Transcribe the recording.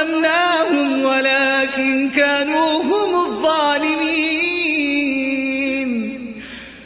ظلمناهم ولكن كانوا هم